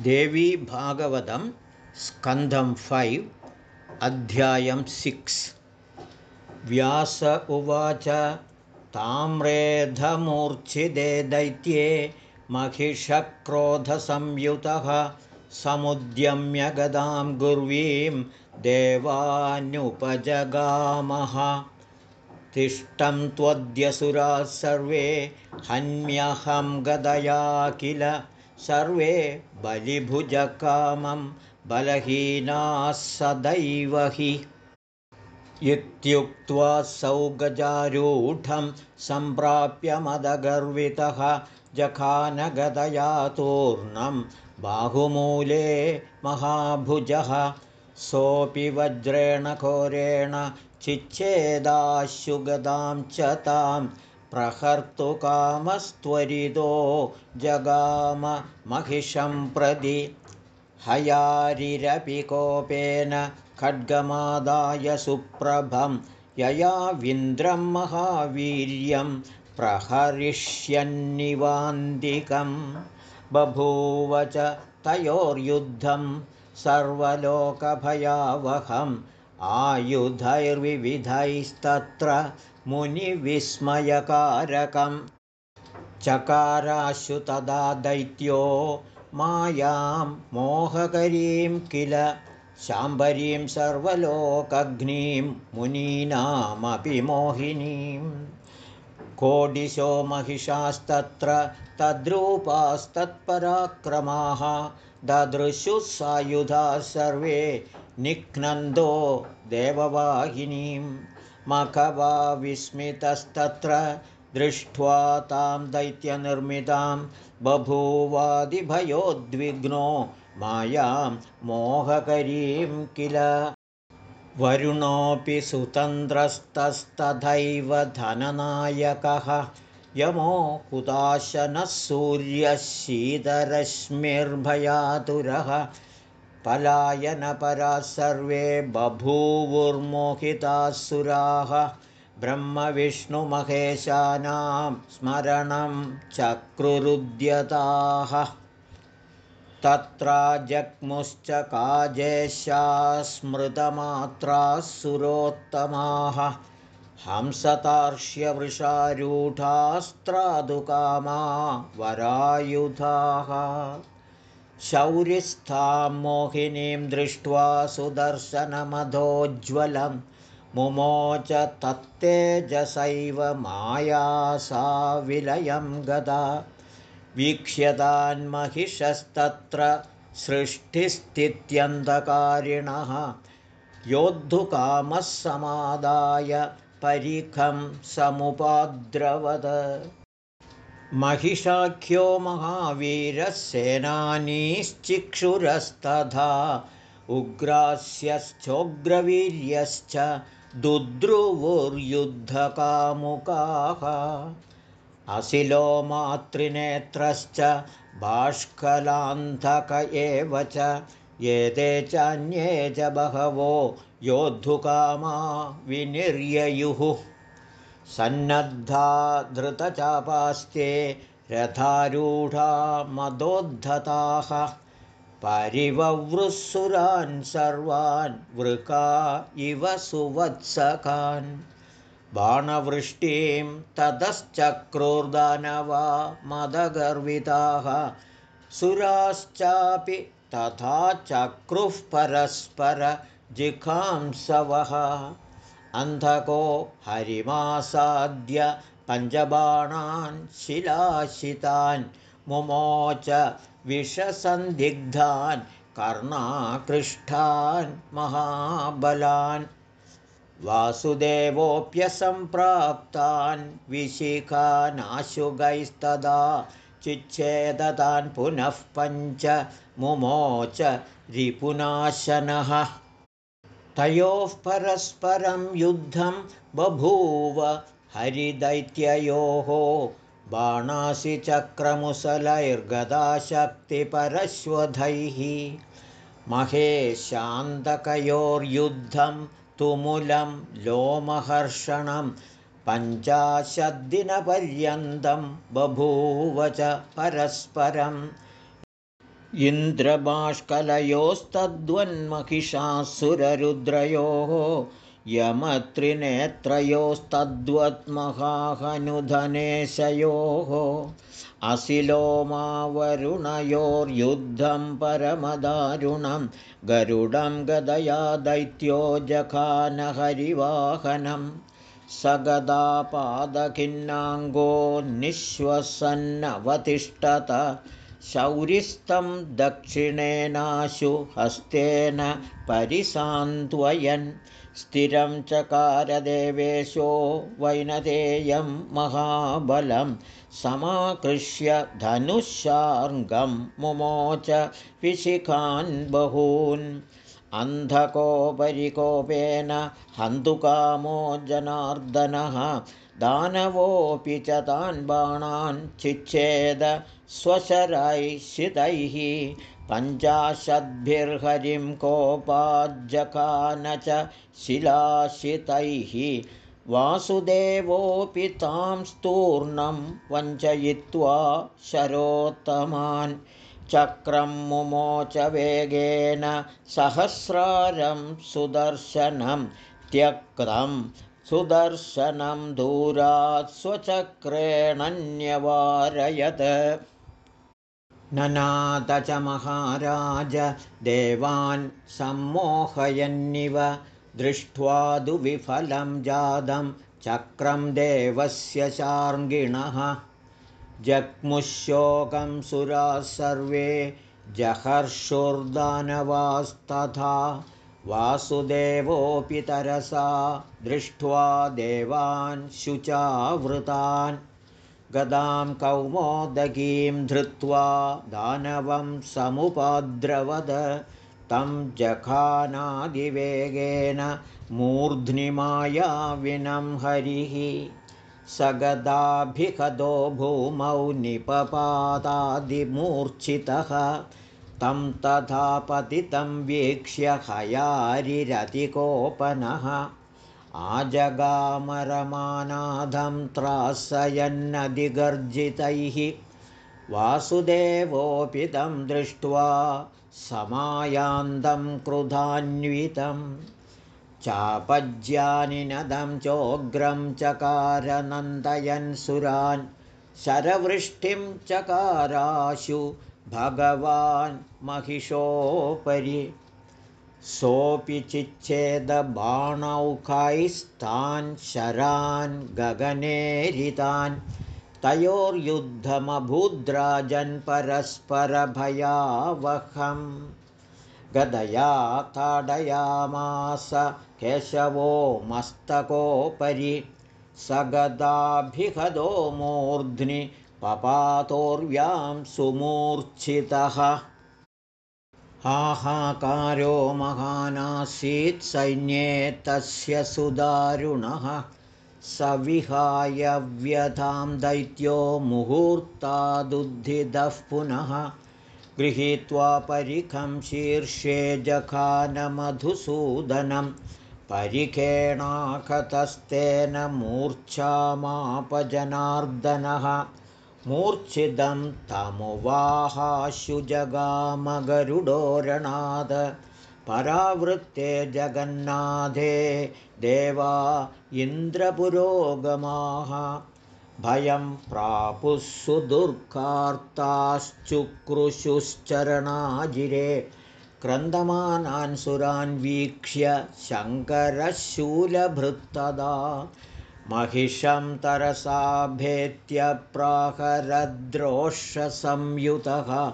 देवी भागवतं स्कन्धं फैव् अध्यायं सिक्स्। व्यास उवाच ताम्रेधमूर्च्छिदे दैत्ये महिषक्रोधसंयुतः समुद्यम्य गदां गुर्वीं देवानुपजगामः तिष्ठं त्वद्यसुराः सर्वे हन्म्यहं गदया किल सर्वे बलिभुजकामं बलहीनाः सदैव हि। इत्युक्त्वा सौगजारूढं सम्प्राप्य मदगर्वितः जखानगदया तूर्णं बाहुमूले महाभुजः। सोऽपि वज्रेण घोरेण चिच्छेदाशुगदां च तां प्रहर्तुकामस्त्वरितो जगाम महिषं प्रदि हयारिरपि कोपेन खड्गमादाय सुप्रभं। ययाविन्द्रं महावीर्यं प्रहरिष्यन्निवान्दिकं बभूव च तयोर्युद्धं सर्वलोकभयावहम्। आयुधैर्विविधैस्तत्र मुनिविस्मयकारकं चकाराशु तदा दैत्यो मायां मोहकरीं किल शाम्बरीं सर्वलोकग्नीं मुनीनामपि मोहिनीं कोडिशो महिषास्तत्र तद्रूपास्तत्पराक्रमाः ददृशुः सायुधाः सर्वे निघ्नन्दो देववाहिनीं मखवा विस्मितस्तत्र दृष्ट्वा तां दैत्यनिर्मितां बभूवादिभयोद्विग्नो मायां मोहकरीं किल? वरुणोऽपि सुतन्द्रस्तस्तथैव धननायकः। यमो हुताशनः सूर्यः शीतरश्मिर्भयातुरः पलायनपराः सर्वे बभूवुर्मोहिताः सुराः ब्रह्मविष्णुमहेशानां स्मरणं चक्रुरुद्यताः। तत्रा जग्मुश्च काजेशा स्मृतमात्राः सुरोत्तमाः हंसतार्ष्यवृषारूढास्त्रादुकामा वरायुधाः शौर्यस्थां मोहिनीं दृष्ट्वा सुदर्शनमधोज्ज्वलं मुमोच तत्तेजसैव मायासा विलयं गदा। वीक्ष्यतान्महिषस्तत्र सृष्टिस्थित्यन्धकारिणः योद्धुकामः समादाय परिखं समुपाद्रवद महिषाख्यो महावीरः सेनानीश्चिक्षुरस्तथा उग्रास्यश्चोग्रवीर्यश्च दुद्रुवुर्युद्धकामुकाः अशिलो मातृनेत्रश्च बाष्कलान्धक एव च एते चान्ये च बहवो योद्धुकामा विनिर्ययुः सन्नद्धा धृतचापास्ते रथारूढा मदोद्धताः। परिववृत्सुरान् सर्वान् वृका इव सुवत्सकान्। बाणवृष्टिं ततश्चक्रोर्दानवा मदगर्विताः। सुराश्चापि तथा चक्रुः परस्परजिघांसवः अन्धको हरिमासाद्य पञ्चबाणान् शिलाशितान् मुमोच विषसन्दिग्धान् कर्णाकृष्ठान् महाबलान् वासुदेवोऽप्यसम्प्राप्तान् विशिखानाशुगैस्तदा चिच्छेदतान् पुनः पञ्च मुमोच रिपुनाशनः तयोः परस्परं युद्धं बभूव हरिदैत्ययोः बाणासिचक्रमुसलैर्गदाशक्तिपरश्वधैः महेशान्तकयोर्युद्धं तुमुलं लोमहर्षणं पञ्चाशद्दिनपर्यन्तं बभूव च परस्परं इन्द्रबाष्कलयोस्तद्वन्महिषासुररुद्रयोः यमत्रिनेत्रयोस्तद्वत्महाहनुधनेशयोः असिलोमावरुणयोर्युद्धं परमदारुणं गरुडं गदया दैत्यो जखानहरिवाहनं स गदापादखिन्नाङ्गो निःश्वसन्नवतिष्ठत शौरिस्तं दक्षिणेनाशु हस्तेन परिसान्त्वयन्। स्थिरं चकारदेवेशो वैनदेयं महाबलं। समाकृष्य धनुशार्ङ्गं मुमोच विशिखान् बहून्। अन्धकोपरिकोपेन हन्तुकामो जनार्दनः दानवोऽपि च तान् बाणान् चिच्छेद स्वशरैषितैः पञ्चाशद्भिर्हरिं कोपाज्जखान च शिलाशितैः। वासुदेवोऽपि तां स्तूर्णं वञ्चयित्वा शरोत्तमान्। चक्रं मुमोच वेगेन सहस्रारं सुदर्शनं त्यक्तं सुदर्शनं दूरात् स्वचक्रेणन्यवारयत्। ननाथ च महाराज देवान् सम्मोहयन्निव। दृष्ट्वा दुविफलं जातं चक्रं देवस्य शार्ङ्गिणः। जग्मुशोकं सुराः सर्वे जहर्षुर्दानवास्तथा वासुदेवोऽपि तरसा दृष्ट्वा देवान् शुचावृतान्। गदां कौमोदगीं धृत्वा दानवं समुपाद्रवद। तं जखानादिवेगेन मूर्ध्निमायाविनं हरिः। स गदाभिहदो भूमौ निपपादादिमूर्च्छितः तं तथा पतितं वीक्ष्य हयारिरतिकोपनः। आजगामरमानाधं त्रासयन्नधिगर्जितैः। वासुदेवोऽपि तं दृष्ट्वा समायान्दं क्रुधान्वितं। चापज्यानिनदं चोग्रं चकारनन्दयन् सुरान्। शरवृष्टिं चकाराशु भगवान् महिषोपरि सोऽपि चिच्छेदबाणौखैस्तान् शरान् गगनेरितान् तयोर्युद्धमभूद्राजन् परस्परभयावहम्। गदया ताडयामास केशवो मस्तकोपरि स गदाभिहदो मूर्ध्नि पपातोर्व्यां सुमूर्च्छितः। हाहाकारो महानासीत् सैन्ये तस्य सुदारुणः। स विहाय व्यथां दैत्यो मुहूर्तादुद्धिदः पुनः। गृहीत्वा परिखं शीर्षे जखानमधुसूदनं। परिखेणाकतस्तेन मूर्च्छामापजनार्दनः मूर्च्छिदं तमुवाहाशु जगामगरुडोरणाद परावृत्ते जगन्नाथे देवा इन्द्रपुरोगमाः। भयं प्रापुः सुदुर्गार्ताश्चुक्रुशुश्चरणाजिरे क्रन्दमानान् सुरान् वीक्ष्य शङ्करशूलभृत्तदा महिषं तरसाभेत्यप्राहरद्रोषसंयुतः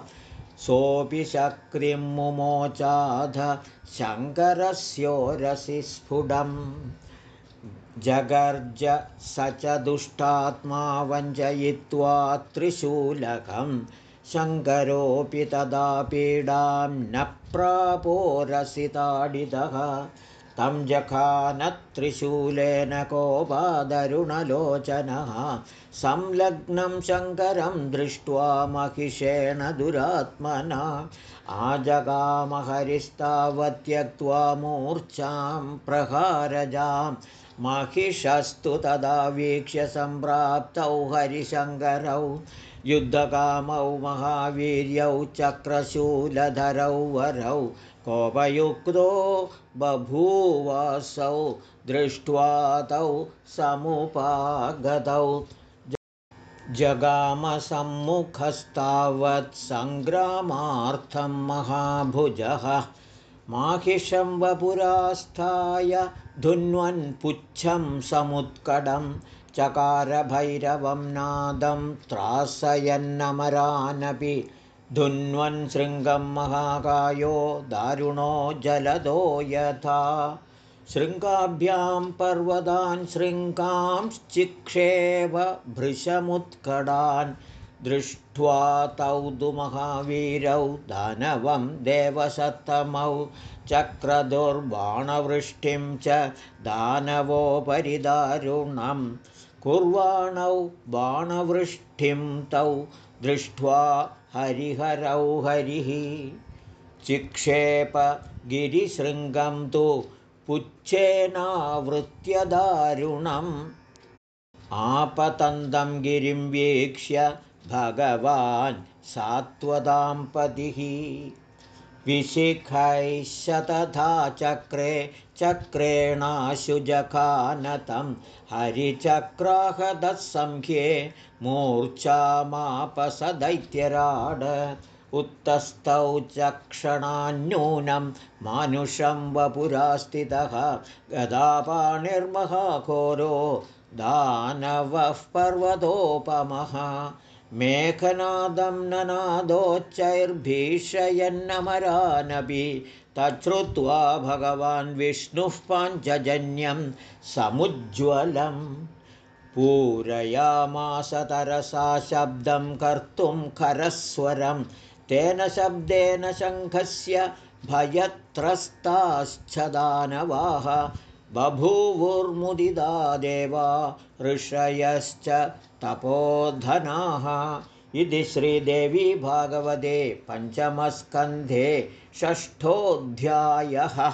सोऽपि शक्रिं मुमोचाध शङ्करस्योरसि स्फुटं। जगर्ज स च दुष्टात्मा वञ्चयित्वा त्रिशूलकं शङ्करोऽपि तदा पीडां न प्रापोरसिताडितः तं जखानत्रिशूलेन कोपादरुणलोचनः संलग्नं शङ्करं दृष्ट्वा महिषेण दुरात्मना आजगामहरिस्तावत्यक्त्वा मूर्च्छां प्रहारजां। महिषस्तु तदा वीक्ष्य सम्प्राप्तौ हरिशङ्करौ युद्धकामौ महावीर्यौ चक्रशूलधरौ वरौ कोपयुक्तो बभूवसौ दृष्ट्वा तौ समुपागतौ। जगामसम्मुखस्तावत् सङ्ग्रामार्थं महाभुजः। माहिषं वपुरास्थाय धुन्वन् पुच्छं समुत्कडं चकारभैरवं नादं त्रासयन्नमरानपि धुन्वन् शृङ्गं महाकायो दारुणो जलदो यथा। शृङ्गाभ्यां पर्वतान् शृङ्गांश्चिक्षेव भृशमुत्कडान् दृष्ट्वा तौ दु महावीरौ दानवं देवसत्तमौ चक्रदुर्बाणवृष्टिं च दानवोपरि दारुणं कुर्वाणौ बाणवृष्टिं तौ दृष्ट्वा हरिहरौ हरिः। चिक्षेप गिरिशृङ्गं तु पुच्छेनावृत्य दारुणम् आपतन्दं गिरिं वीक्ष्य भगवान् सात्वदाम्पतिः विशिखैश्च तथा चक्रे चक्रेणाशुजखानतं हरिचक्राहदसंख्ये मूर्च्छामापसदैत्यराड। उत्तस्थौ चक्षणान्यूनं मानुषं वपुरास्थितः गदापाणिर्महाघोरो दानवः पर्वतोपमः मेघनादं ननादोच्चैर्भीषयन्नमरानपि तच्छ्रुत्वा भगवान् विष्णुः पाञ्चजन्यं समुज्ज्वलम् पूरयामास तरसा शब्दं कर्तुं खरस्वरं तेन शब्देन शङ्खस्य भयत्रस्ताश्च दानवाः बभूवुर्मुदिदा देवा ऋषयश्च तपोधनाः। इति श्रीदेवी भागवते पञ्चमस्कन्धे षष्ठोऽध्यायः